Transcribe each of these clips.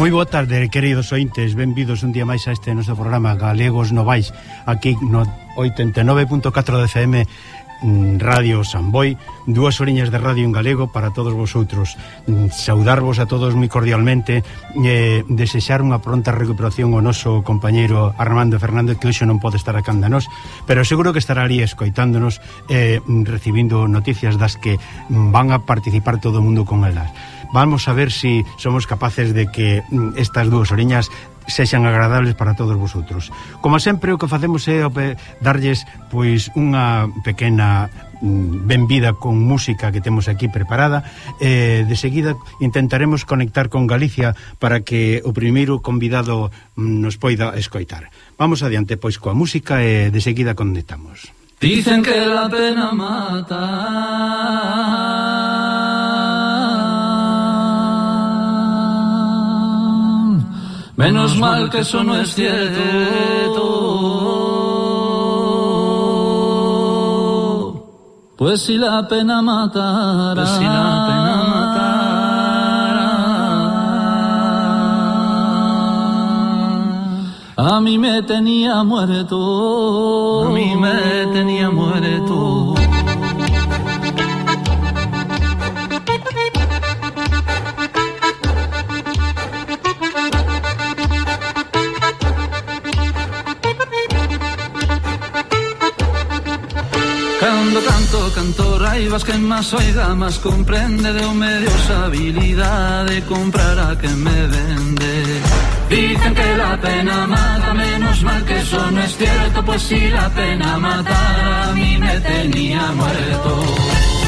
Moi boa tarde, queridos ointes, benvidos un día máis a este noso programa Galegos Novais, aquí no 89.4 de FM mm, Radio Samboy, dúas oriñas de radio en galego para todos vosotros. Mm, saudarvos a todos moi cordialmente e desexar unha pronta recuperación ao noso compañeiro Armando Fernández que hoxe non pode estar a cándanos, pero seguro que estará ali escoitándonos e eh, recibindo noticias das que van a participar todo o mundo con elas. Vamos a ver si somos capaces de que mm, estas dúas oriñas sexan agradables para todos vosotros. Como sempre, o que facemos é darlles pois unha pequena mm, benvida con música que temos aquí preparada. Eh, de seguida intentaremos conectar con Galicia para que o primeiro convidado mm, nos poida escoitar. Vamos adiante pois coa música e de seguida conectamos Dicen que la pena mata. Menos mal que eso no es cierto. Pues si la pena matara, pues si la pena matara, a mí me tenía muerto, a mí me tenía muerto. cantora e vas queimas oiga más comprende de me medio habilidade Comprar a que me vende. Dicen que la pena mata Menos mal que eso no es cierto Pues si la pena matara A mí me tenía muerto.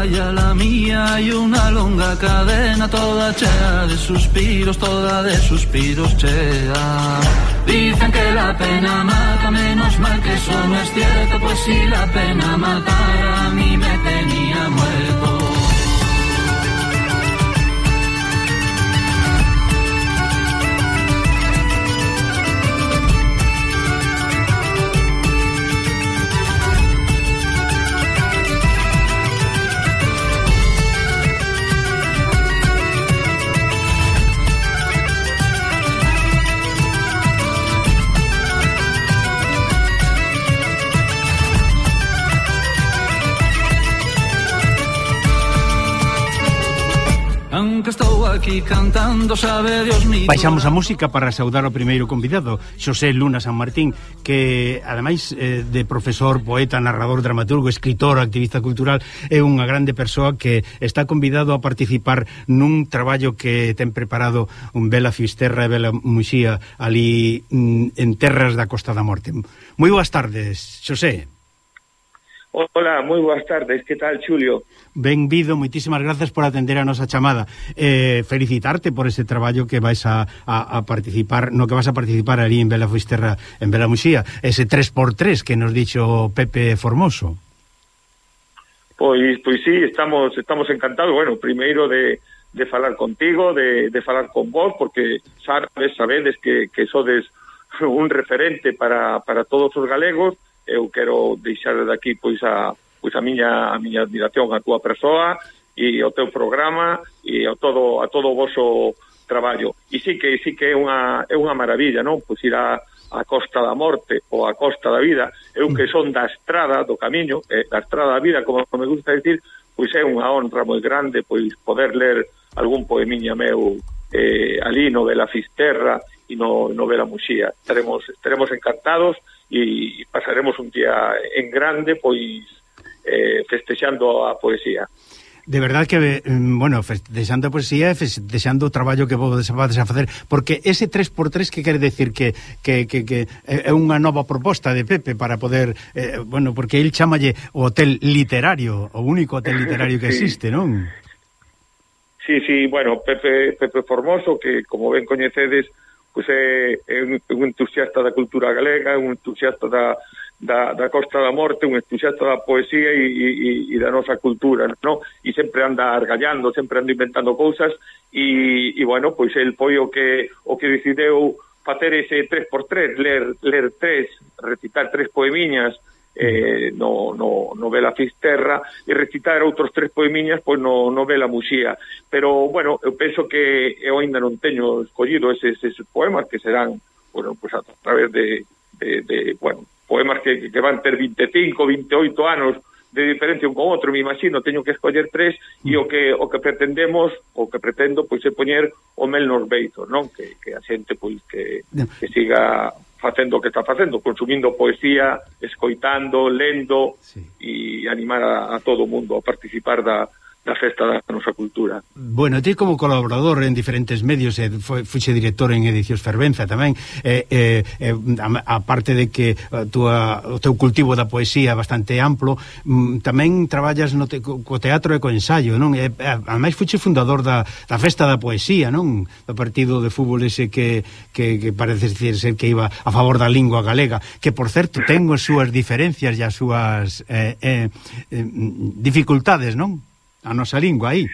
Tu puerta y a la mía hay una longa cadena toda chea de suspiros, toda de suspiros chea. Dicen que la pena mata, menos mal que eso no es cierto, pues si la pena matara a mí me tenía muerto. aquí cantando, sabe Dios mío. Baixamos a música para saudar o primeiro convidado, Xosé Luna San Martín, que ademais eh, de profesor, poeta, narrador, dramaturgo, escritor, activista cultural, é unha grande persoa que está convidado a participar nun traballo que ten preparado un Bela Fisterra e Bela Muxía ali mm, en terras da Costa da Morte. Moi boas tardes, Xosé. Hola, moi boas tardes. Que tal, Xulio? Benvido, moitísimas grazas por atender a nosa chamada. Eh, felicitarte por ese traballo que vais a, a, a participar, no que vas a participar ali en Bela Fuisterra, en Bela Muxía, ese 3x3 que nos dixo Pepe Formoso. Pois, pois sí, estamos estamos encantados, bueno, primeiro de, de falar contigo, de, de falar con vos, porque sabes, sabedes que, que sodes un referente para, para todos os galegos, eu quero deixar daqui pois a pois a miña, a miña admiración a túa persoa e ao teu programa e ao todo, a todo o voso traballo. E sí que, sí que é unha, é unha maravilla, non? Pois ir a, a costa da morte ou a costa da vida, eu que son da estrada do camiño, eh, da estrada da vida, como me gusta dicir, pois é unha honra moi grande pois poder ler algún poemiña meu eh, ali no Vela Fisterra e no, no Vela Muxía. Estaremos, estaremos encantados e pasaremos un día en grande, pois eh, festexando a poesía. De verdad que, eh, bueno, festexando a poesía e festexando o traballo que vos vades a facer, porque ese 3x3 que quere decir que, que, que, que é unha nova proposta de Pepe para poder, eh, bueno, porque el chamalle o hotel literario, o único hotel literario que existe, non? Sí, sí, bueno, Pepe, Pepe Formoso, que como ben coñecedes, pois é, é un, un entusiasta da cultura galega, un entusiasta da, da, da Costa da Morte, un entusiasta da poesía e, e, e da nosa cultura, no? e sempre anda argallando, sempre anda inventando cousas, e, e bueno, pois el foi o que, o que decideu facer ese 3x3, ler, ler tres, recitar tres poemiñas, eh, no, no, no Vela Fisterra e recitar outros tres poemiñas pois no, no Vela Muxía pero bueno, eu penso que eu ainda non teño escollido eses, eses poemas que serán bueno, pois a través de, de, de bueno, poemas que, que van ter 25, 28 anos de diferencia un con outro, me imagino, teño que escoller tres e o que o que pretendemos, o que pretendo pois é poñer o mel nos beitos, non? Que, que a xente pois que, que siga facendo o que está facendo, consumindo poesía, escoitando, lendo sí. e animar a, a todo o mundo a participar da da festa da nosa cultura. Bueno, ti como colaborador en diferentes medios, eh, fuxe director en Edicións Fervenza tamén, eh, eh, eh a, a parte de que a tua, o teu cultivo da poesía é bastante amplo, mm, tamén traballas no te, co teatro e co ensayo, non? E, eh, ademais fuxe fundador da, da Festa da Poesía, non? Do partido de fútbol ese que, que, que parece ser que iba a favor da lingua galega, que por certo ten as súas diferencias e as súas eh, eh, mm, dificultades, non? a nosa lingua aí.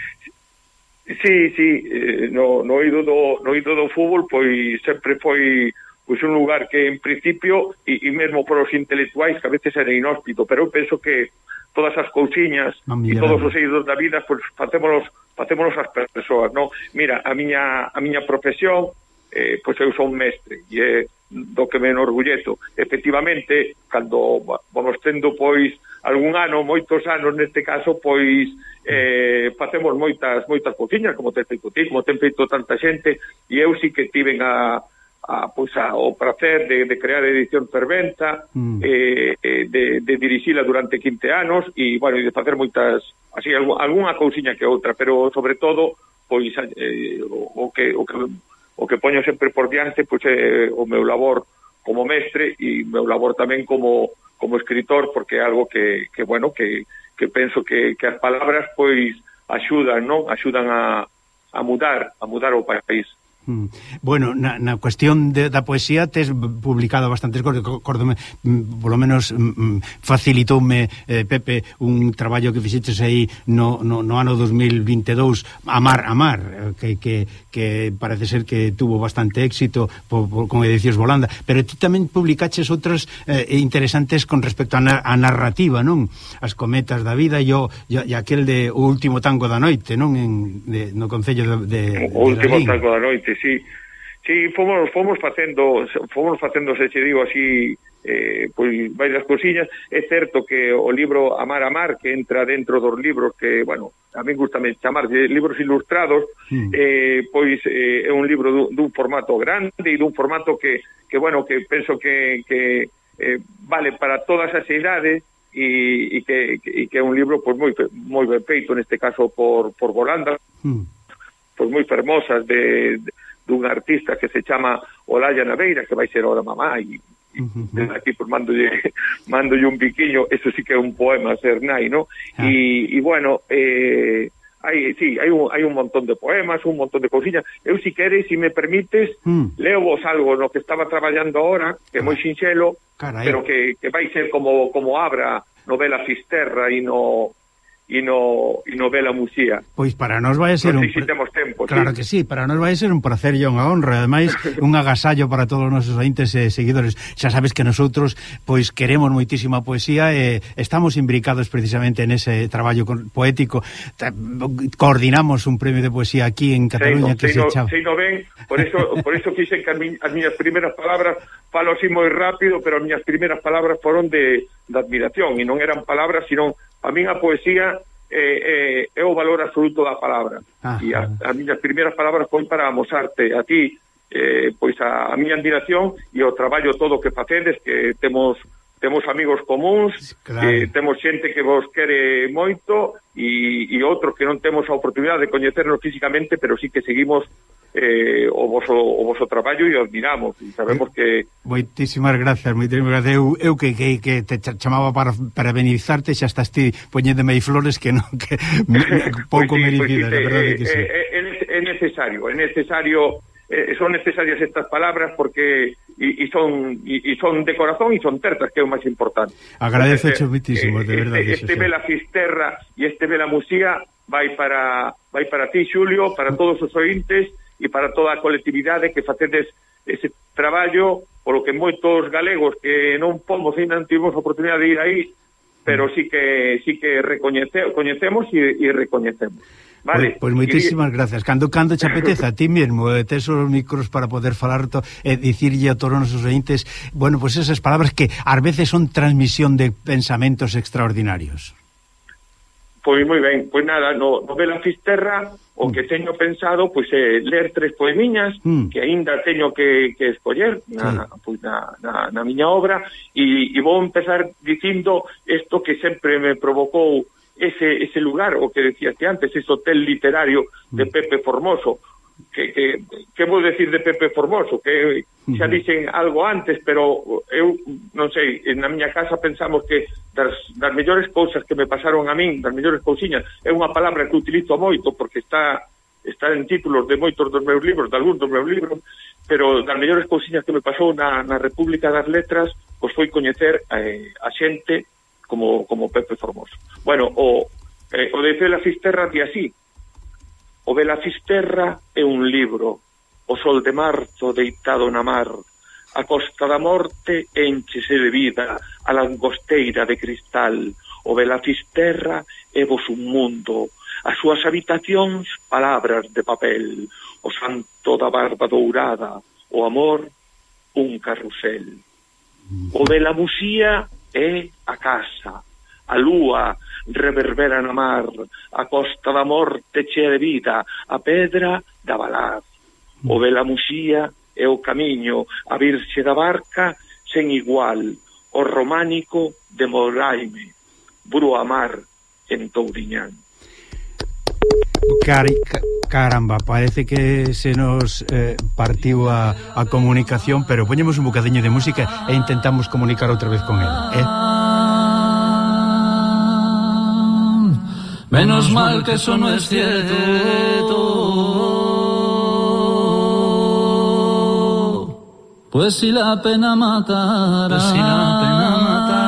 Sí, sí, eh, no, no, oído do, no oído do fútbol pois sempre foi pois un lugar que en principio e, e mesmo para os intelectuais que a veces era inhóspito, pero eu penso que todas as cousiñas ah, e todos os eidos da vida pois facémonos facémonos as persoas, non? Mira, a miña a miña profesión eh, pois eu son mestre e é do que me enorgullezo. Efectivamente, cando vamos tendo pois algún ano, moitos anos neste caso, pois eh, facemos moitas moitas cociñas, como ten feito ti, como ten feito tanta xente, e eu sí que tiven a, a, pois, a, o prazer de, de crear a edición ferventa, mm. Eh, eh, de, de dirixila durante 15 anos, e, bueno, de facer moitas, así, algunha cousiña que outra, pero, sobre todo, pois, eh, o, o, que, o que o que poño sempre por diante pois, é o meu labor como mestre e o meu labor tamén como, como escritor, porque é algo que, que bueno, que, que penso que, que as palabras pois axudan, non? Axudan a, a mudar, a mudar o país. Mm. Bueno, na, na cuestión de, da poesía tes publicado bastantes cosas, córdome, mm, polo menos mm, mm, facilitoume eh, Pepe un traballo que fixeches aí no, no, no ano 2022 Amar, Amar, eh, que, que, que parece ser que tuvo bastante éxito po, po, con Edicións Volanda, pero ti tamén publicaches outras eh, interesantes con respecto a, na, a narrativa, non? As cometas da vida e, o, e, e aquel de O último tango da noite, non? En, de, no Concello de, de, o último tango da noite, si si fomos fomos facendo fomos facendo se che digo así eh, pois varias cosiñas, é certo que o libro Amar a Mar que entra dentro dos libros que, bueno, a mí gustame chamar de libros ilustrados mm. eh, pois eh, é un libro dun, dun formato grande e dun formato que, que bueno, que penso que, que eh, vale para todas as idades e, e, que, e que é un libro pois, moi, moi ben feito, neste caso por, por Volanda mm. pois moi fermosas de, de dun artista que se chama Olaya Naveira, que vai ser ahora mamá, e desde aquí por mándolle, mandolle un piquiño, eso sí que é un poema Cernai, ser nai, ¿no? Ah. Y, y bueno, eh, hai, sí, hai un, hai un montón de poemas, un montón de cousiñas. Eu, si queres, si me permites, mm. leo vos algo no que estaba traballando ahora, que é moi ah. sinxelo, Carai. pero que, que vai ser como, como abra novela Fisterra e no e no, e no Vela Muxía. Pois para nós vai ser non un... Tempo. Claro sí. que sí, para nós vai ser un placer e unha honra, ademais un agasallo para todos os nosos ointes e seguidores. Xa sabes que nosotros pois queremos moitísima poesía e estamos imbricados precisamente en ese traballo poético. Coordinamos un premio de poesía aquí en Cataluña sei, que sei se chama. Sei no ben, por eso por eso quixen que as miñas primeiras palabras falo así moi rápido, pero as miñas primeiras palabras foron de de admiración e non eran palabras, sino a min a poesía eh, eh, é o valor absoluto da palabra. Ajá. E as, as miñas primeiras palabras foi para amosarte a ti eh, pois a, a miña admiración e o traballo todo que facedes, que temos temos amigos comuns, claro. que temos xente que vos quere moito e, e outros que non temos a oportunidade de coñecernos físicamente, pero sí que seguimos eh, o, voso, o voso traballo e admiramos e sabemos que... Moitísimas grazas, moitísimas grazas. Eu, eu que, que, que te chamaba para para benizarte xa estás ti poñéndome aí flores que non que me, pois pouco pues sí, pois merecidas, pues verdade eh, que sí. Eh, eh, é, é necesario, é necesario eh, son necesarias estas palabras porque e, e son e, e son de corazón e son certas que é o máis importante. Agradezo eh, muitísimo, de verdade. Este, este Vela Fisterra e este Vela Musía vai para vai para ti, Xulio, para todos os ointes e para toda a colectividade que facedes ese traballo polo que moitos galegos que non pomos e non tivemos oportunidade de ir aí, pero sí que sí que recoñece, coñecemos e, e recoñecemos. Vale. Pois, pois moitísimas y... gracias. Cando cando che apeteza ti mesmo eh, tes os micros para poder falar to, e eh, dicirlle a todos os ointes, bueno, pois esas palabras que ás veces son transmisión de pensamentos extraordinarios. Pois moi ben, pois nada, no, no Vela Fisterra o que teño pensado pois é ler tres poemiñas mm. que aínda eh, mm. teño que, que escoller na, sí. pois na, na, na miña obra e, e vou empezar dicindo isto que sempre me provocou ese, ese lugar, o que decías que antes, ese hotel literario de mm. Pepe Formoso, que, que, que vou decir de Pepe Formoso que xa dixen algo antes pero eu non sei na miña casa pensamos que das, das mellores cousas que me pasaron a min das mellores cousiñas é unha palabra que utilizo moito porque está está en títulos de moitos dos meus libros de algúns dos meus libros pero das mellores cousiñas que me pasou na, na República das Letras pois foi coñecer eh, a xente como, como Pepe Formoso. Bueno, o, eh, o de Fela Fisterra di así O Vela Fisterra é un libro, o sol de marzo deitado na mar, a costa da morte enchese de vida, a langosteira de cristal, o Vela Fisterra é vos un mundo, as súas habitacións palabras de papel, o santo da barba dourada, o amor un carrusel. O Vela musía é a casa, a lúa reverbera na mar, a costa da morte chea de vida, a pedra da balaz. O mm. vela muxía é o camiño, a virxe da barca sen igual, o románico de Moraime, Brua Mar, en Touriñán. Cari, caramba, parece que se nos eh, partiu a, a comunicación, pero poñemos un bocadiño de música e intentamos comunicar outra vez con el. eh? Menos mal que eso no es cierto. Pues si la pena matara. Pues si la pena matara.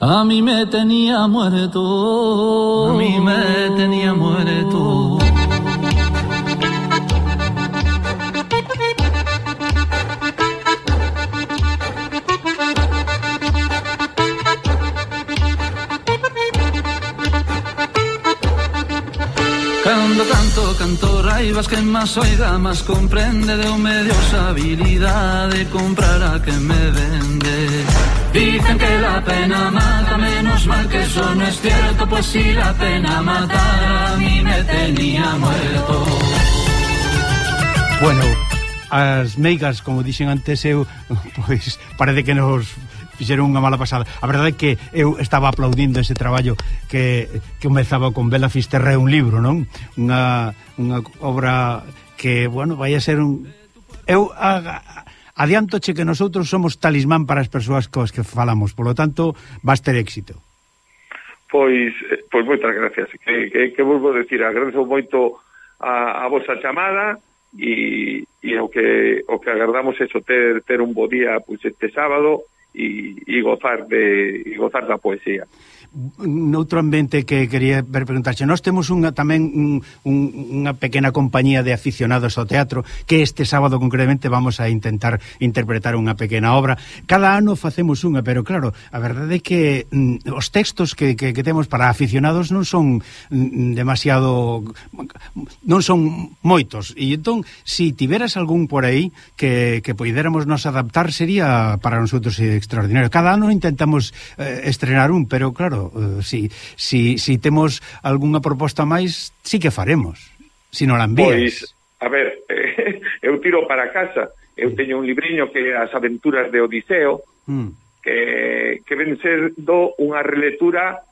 A mí me tenía muerto. A mí me tenía muerto. raivas que más oiga Más comprende de medios habilidad De comprar a que me vende. Dicen que la pena mata Menos mal que eso no es cierto Pues si la pena matara A mí me tenía muerto. Bueno, as meigas, como dixen antes eu, pois parece que nos fixeron unha mala pasada. A verdade é que eu estaba aplaudindo ese traballo que, que comezaba con Bela Fisterra un libro, non? Unha, unha obra que, bueno, vai a ser un... Eu a, adianto che que nosotros somos talismán para as persoas coas que falamos, polo tanto, vas ter éxito. Pois, eh, pois moitas gracias. Que, que, que vos vou decir, agradezo moito a, a vosa chamada e, e o que o que agardamos é ter ter un bo día pois este sábado y, y gozar de y gozar la poesía. noutro ambiente que quería preguntarche nós temos unha tamén un, un, unha pequena compañía de aficionados ao teatro que este sábado concretamente vamos a intentar interpretar unha pequena obra. Cada ano facemos unha, pero claro a verdade é que mm, os textos que, que, que temos para aficionados non son mm, demasiado non son moitos. E entón, se si tiveras algún por aí que, que poidéramos nos adaptar sería para nosotros extraordinario. Cada ano intentamos eh, estrenar un, pero claro claro, si, si, si temos algunha proposta máis, sí que faremos, si non la envías. Pois, a ver, eu tiro para casa, eu teño un libriño que é As aventuras de Odiseo, mm. que, que ven sendo unha relectura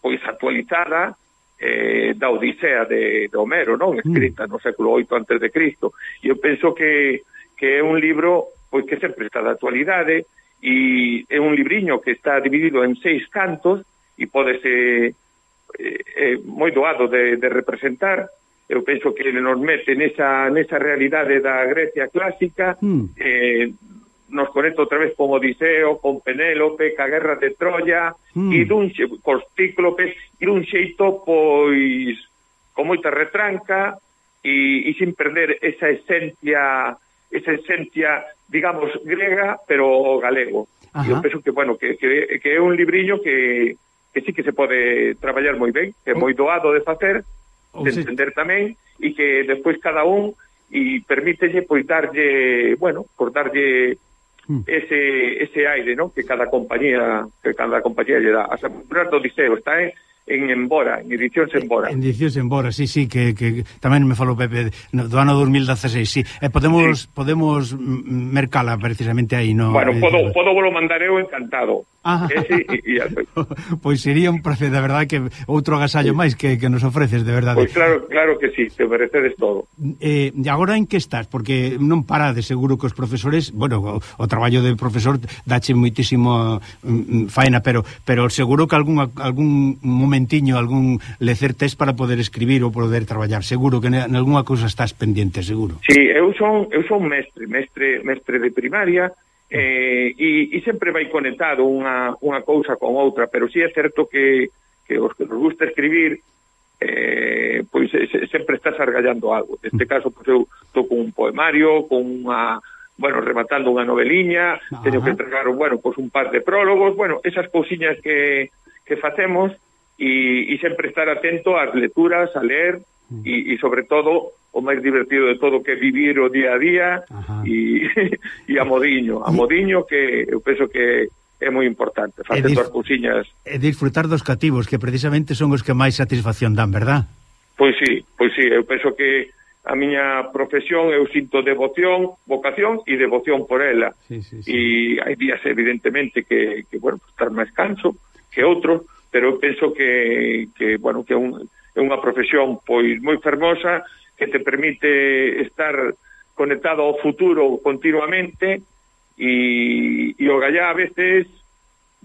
pois actualizada eh, da Odisea de, de Homero, non? Mm. Escrita mm. no século VIII antes de Cristo. E eu penso que, que é un libro pois que sempre está de actualidade e é un libriño que está dividido en seis cantos e pode ser eh, eh, moi doado de, de representar eu penso que nos mete nesa, nesa realidade da Grecia clásica mm. eh, nos conecta outra vez con Odiseo, con Penélope, ca guerra de Troia, mm. e dun xe, cos cíclopes, e dun xeito pois con moita retranca e, e sin perder esa esencia esa esencia, digamos, grega, pero galego. Ajá. Eu penso que, bueno, que, que, que é un libriño que, que sí que se pode traballar moi ben, que é moi doado de facer, oh, de entender tamén, e que despois cada un e permítelle pois darlle, bueno, por darlle hmm. ese, ese aire, non? Que cada compañía, que cada compañía lle dá. A San do Liceo está, eh? en Embora, en Edicións Embora. En Edicións Embora, sí, sí, que, que tamén me falou Pepe do ano 2016, sí. Eh, podemos sí. podemos mercala precisamente aí, no. Bueno, eh, podo eh, podo volo mandar eu encantado. Ah. Eh, Ese, e, y pois sería un prazer, de verdade que outro agasallo sí. máis que, que nos ofreces, de verdade. Pois claro, claro que sí, te merecedes todo. Eh, agora en que estás? Porque non para de seguro que os profesores, bueno, o, o traballo de profesor dache moitísimo mm, mm, faena, pero pero seguro que algún algún momento momentiño, algún lecer test para poder escribir ou poder traballar. Seguro que en algunha cousa estás pendiente, seguro. Sí, eu son eu son mestre, mestre, mestre de primaria, eh, e, e sempre vai conectado unha, unha cousa con outra, pero sí é certo que, que os que nos gusta escribir eh, pois se, sempre estás argallando algo. Neste mm. caso, pois eu estou con un poemario, con unha bueno, rematando unha noveliña, Ajá. teño que entregar, bueno, pois un par de prólogos, bueno, esas cousiñas que, que facemos, e, e sempre estar atento ás lecturas, a ler e, e sobre todo o máis divertido de todo que vivir o día a día e, e a modiño, a modiño que eu penso que é moi importante, facendo as cousiñas. E disfrutar dos cativos, que precisamente son os que máis satisfacción dan, verdad? Pois sí, pois sí, eu penso que a miña profesión, eu sinto devoción, vocación e devoción por ela. Sí, sí, sí. E hai días, evidentemente, que, que bueno, estar máis canso que outro, pero eu penso que, que bueno, que é, un, é unha profesión pois moi fermosa que te permite estar conectado ao futuro continuamente e, e o gallá a veces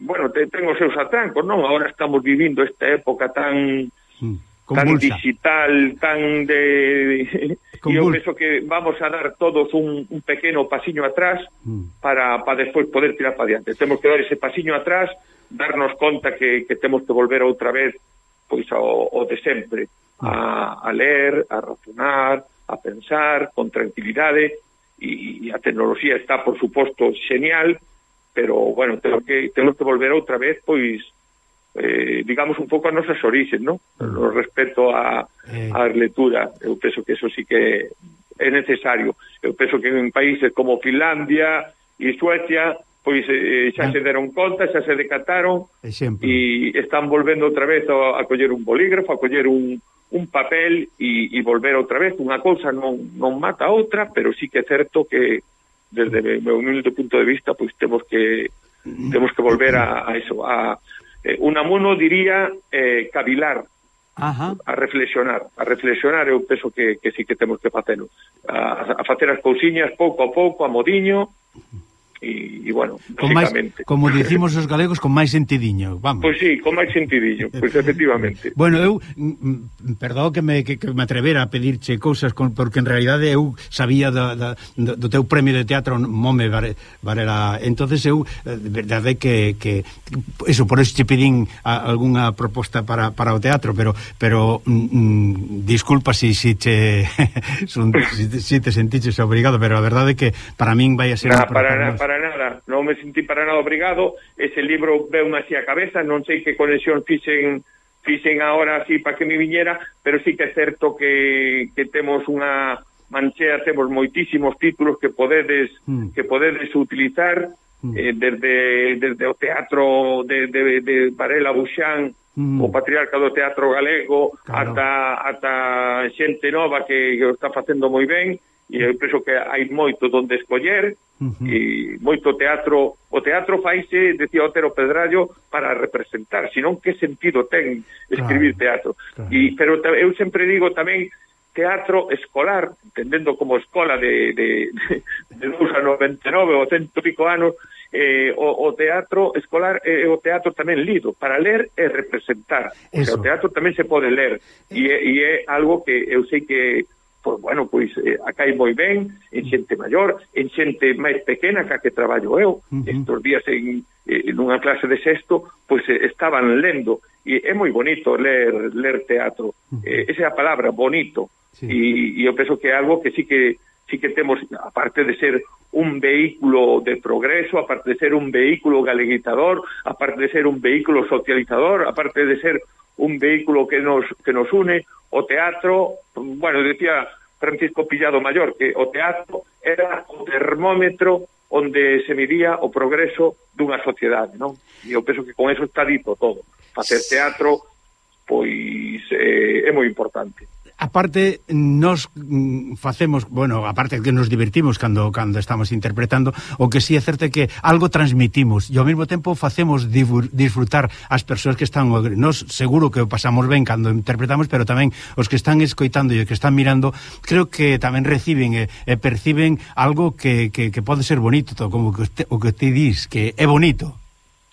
bueno, te, ten os seus atrancos, non? Agora estamos vivindo esta época tan mm, tan digital, tan de e eu penso que vamos a dar todos un, un pequeno pasiño atrás mm. para, para despois poder tirar para diante. Temos que dar ese pasiño atrás, darnos conta que, que temos que volver outra vez pois ao, ao de sempre, mm. a, a ler, a razonar, a pensar con tranquilidade e, e a tecnoloxía está, por suposto, genial, pero, bueno, temos que, temos que volver outra vez, pois, eh, digamos un pouco as nosas orixes, no? no mm. respecto a, eh. a lectura, eu penso que eso sí que é necesario. Eu penso que en países como Finlandia e Suecia pois eh, xa ah. se deron conta, xa se decataron Exemplo. e están volvendo outra vez a, a coller un bolígrafo, a coller un, un papel e, e volver outra vez. Unha cousa non, non mata a outra, pero sí que é certo que desde o meu humilde punto de vista, pois temos que temos que volver a, a eso, a, eh, Unamuno diría eh, cavilar, Ajá. a reflexionar, a reflexionar eu penso que, que sí que temos que facelo, a, a facer as cousiñas pouco a pouco, a modiño, e, e bueno, con basicamente. Como dicimos os galegos, con máis sentidiño, vamos. Pois pues sí, con máis sentidiño, pois pues efectivamente. Bueno, eu, mm, mm, perdón que me, que, que me atrevera a pedirche cousas, con, porque en realidade eu sabía da, da, do teu premio de teatro Mome Varela, entonces eu, eh, verdade que, que eso, por eso te pedín a, algunha proposta para, para o teatro, pero pero mm, mm disculpa se si, si te si, si te sentiches obrigado, pero a verdade é que para min vai a ser... Nah, para, para, para nada, non me sentí para nada obrigado, ese libro veu así a cabeza, non sei que conexión fixen fixen agora así para que me viñera, pero sí que é certo que, que temos unha manchea, temos moitísimos títulos que podedes mm. que podedes utilizar mm. eh, desde desde o teatro de, de, de Varela Buxán, mm. o patriarca do teatro galego claro. ata ata xente nova que, que o está facendo moi ben e eu penso que hai moito donde escoller uh -huh. e moito teatro o teatro faise, decía Otero Pedrallo para representar, senón que sentido ten escribir claro, teatro claro. e pero eu sempre digo tamén teatro escolar, entendendo como escola de, de, de, de 99 ou cento pico anos, eh, o, o teatro escolar e eh, o teatro tamén lido, para ler e representar. O, sea, o teatro tamén se pode ler, e, eh. e é algo que eu sei que pois, bueno, pois eh, acai moi ben en xente maior, en xente máis pequena que a que traballo eu, uh -huh. estos días en, eh, nunha clase de sexto, pois eh, estaban lendo, e é moi bonito ler, ler teatro, uh -huh. eh, esa é a palabra, bonito, sí. e, e eu penso que é algo que sí que sí que temos, aparte de ser un vehículo de progreso, aparte de ser un vehículo galeguitador, aparte de ser un vehículo socializador, aparte de ser un vehículo que nos, que nos une, o teatro, bueno, decía Francisco Pillado Mayor, que o teatro era o termómetro onde se midía o progreso dunha sociedade, non? E eu penso que con eso está dito todo. Facer teatro, pois, eh, é moi importante aparte nos mm, facemos, bueno, aparte que nos divertimos cando cando estamos interpretando, o que si sí é certo que algo transmitimos e ao mesmo tempo facemos disfrutar as persoas que están, nos seguro que o pasamos ben cando interpretamos, pero tamén os que están escoitando e os que están mirando, creo que tamén reciben e, e perciben algo que, que, que pode ser bonito, como que te, o que te dis, que é bonito.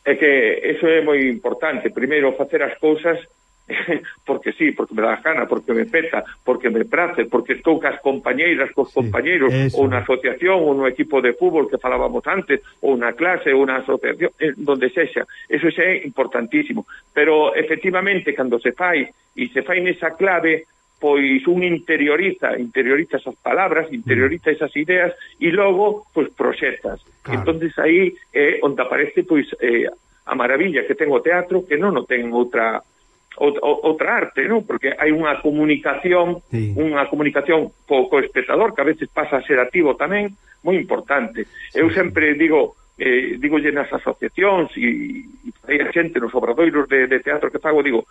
É que eso é moi importante, primeiro facer as cousas porque sí, porque me dá gana, porque me peta, porque me prace, porque estou cas compañeiras, cos compañeiros, sí, eso. ou na asociación, ou no equipo de fútbol que falábamos antes, ou na clase, ou na asociación, eh, donde sexa. Eso xa é importantísimo. Pero, efectivamente, cando se fai, e se fai nesa clave, pois un interioriza, interioriza esas palabras, interioriza esas ideas e logo, pois, proxectas. Claro. entonces aí é eh, onde aparece, pois, eh, a maravilla que ten o teatro que non o ten outra outra arte, non? Porque hai unha comunicación, sí. unha comunicación co, co espectador que a veces pasa a ser activo tamén, moi importante. Sí, Eu sempre digo, eh, digo nas asociacións e, e hai xente nos obradoiros de, de teatro que fago, digo,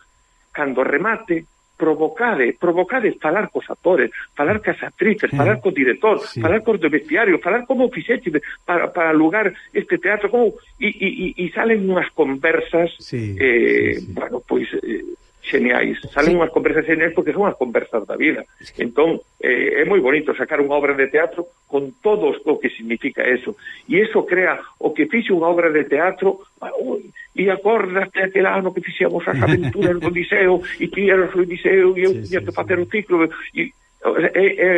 cando remate, provocade, provocade falar cos actores, falar cas actrices, eh, falar co director, sí. falar cos do vestiario, falar como fixeche para, para lugar este teatro, como e, e, e salen unhas conversas sí, eh, sí, sí. bueno, pois eh, xeniais. Salen sí. unhas conversas xeniais porque son as conversas da vida. Entón, eh, é moi bonito sacar unha obra de teatro con todo o que significa eso. E eso crea o que fixe unha obra de teatro uy, e acordaste aquel ano que fixemos as aventuras no Liceo e ti eras no Liceo e eu sí, tiña sí, que facer sí. un ciclo e, e, e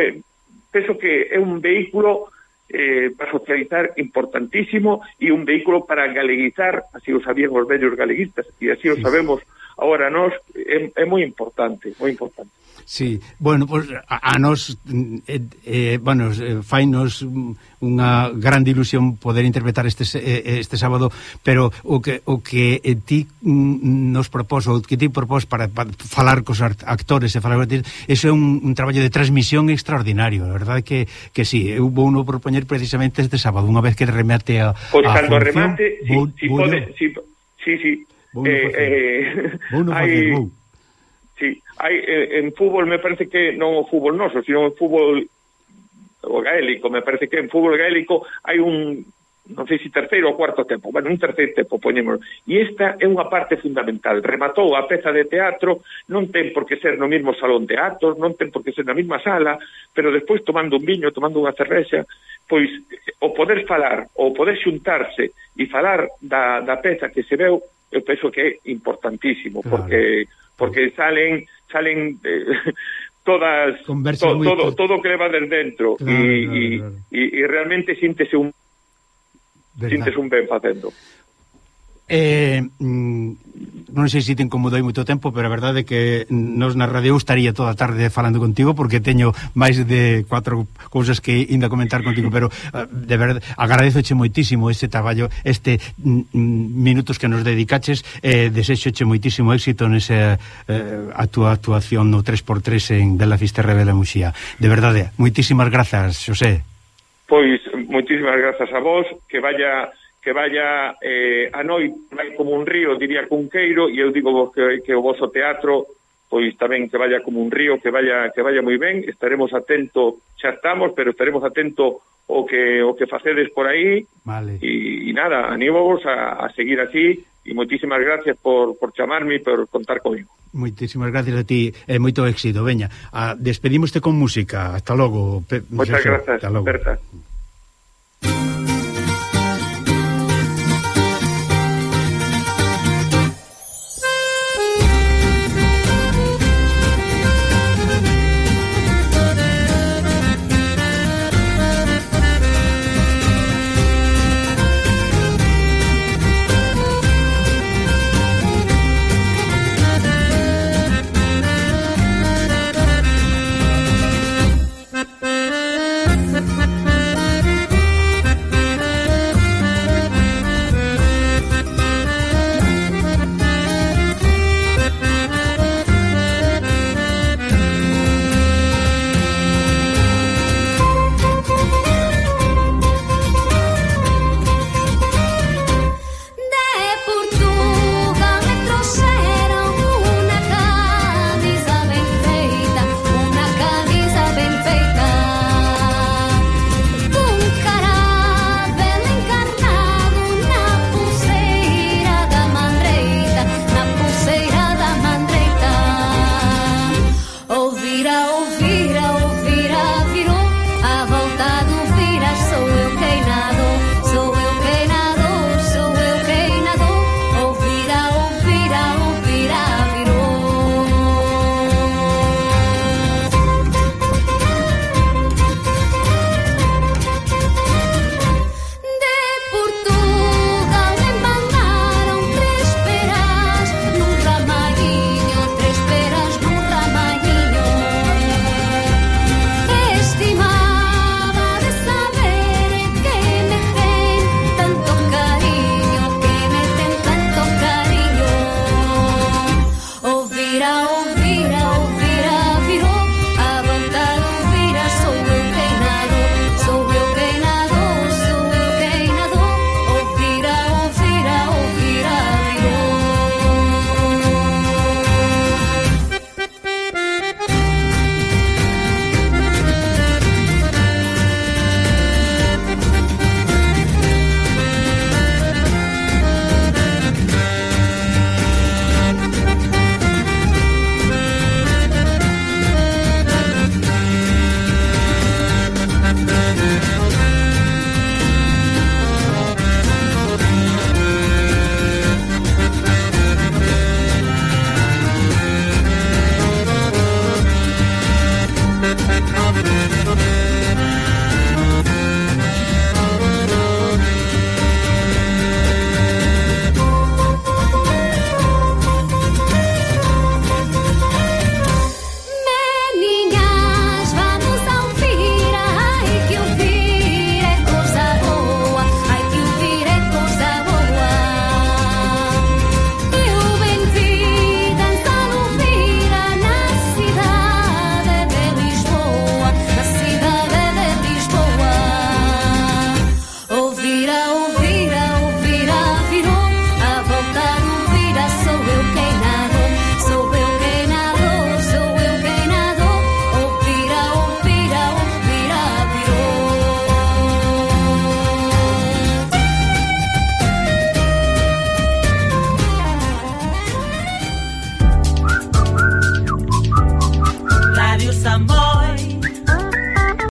penso que é un vehículo eh, para socializar importantísimo e un vehículo para galeguizar, así o sabían os vellos galeguistas, e así o sabemos sí Ahora, nos é, é moi importante, moi importante. Sí, bueno, pues, a, a nos eh, eh, bueno, eh, fainos unha gran ilusión poder interpretar este eh, este sábado, pero o que o que eh, ti mm, nos propós o que ti propós para, para falar cos actores e falar eso é un, un traballo de transmisión extraordinario, a verdade que que si, sí, eu vou no propoñer precisamente este sábado, unha vez que remate a Pois pues, cando función, remate, si, vou, si pode, si, si, si Vou. Eh, eh, vou hai, vou. Sí, hai, eh, en fútbol me parece que non o fútbol noso, sino o fútbol o gaélico, me parece que en fútbol gaélico hai un non sei se terceiro ou cuarto tempo, bueno, un terceiro tempo, poñémoslo. E esta é unha parte fundamental. Rematou a peza de teatro, non ten por que ser no mesmo salón de actos, non ten por que ser na mesma sala, pero despois tomando un viño, tomando unha cervexa, pois eh, o poder falar, o poder xuntarse e falar da, da peza que se veu eu penso que é importantísimo claro. porque porque salen salen eh, todas to, muy... todo todo que leva desde dentro claro, e claro, claro. Y, y, y realmente síntese un Verdad. un ben facendo Eh, mm, non sei se te como moito tempo, pero a verdade é que nos na radio estaría toda a tarde falando contigo porque teño máis de cuatro cousas que ainda comentar contigo, pero eh, de verdade agradezoche moitísimo este traballo, este mm, mm, minutos que nos dedicaches, eh, desexoche moitísimo éxito nesa eh, a túa actuación no 3x3 en Bela Fisterra e Bela Muxía. De verdade, moitísimas grazas, Xosé. Pois, moitísimas grazas a vos, que vaya que vaya eh, a noite, vai como un río, diría Cunqueiro, e eu digo vos que, que o vosso teatro pois tamén que vaya como un río, que vaya que vaya moi ben, estaremos atento, xa estamos, pero estaremos atento o que o que facedes por aí. Vale. E, e nada, anímovos a, a seguir así e moitísimas gracias por, por chamarme e por contar comigo. Moitísimas gracias a ti e moito éxito, veña. A, despedimoste con música. Hasta logo. Moitas grazas, Hasta logo. Berta.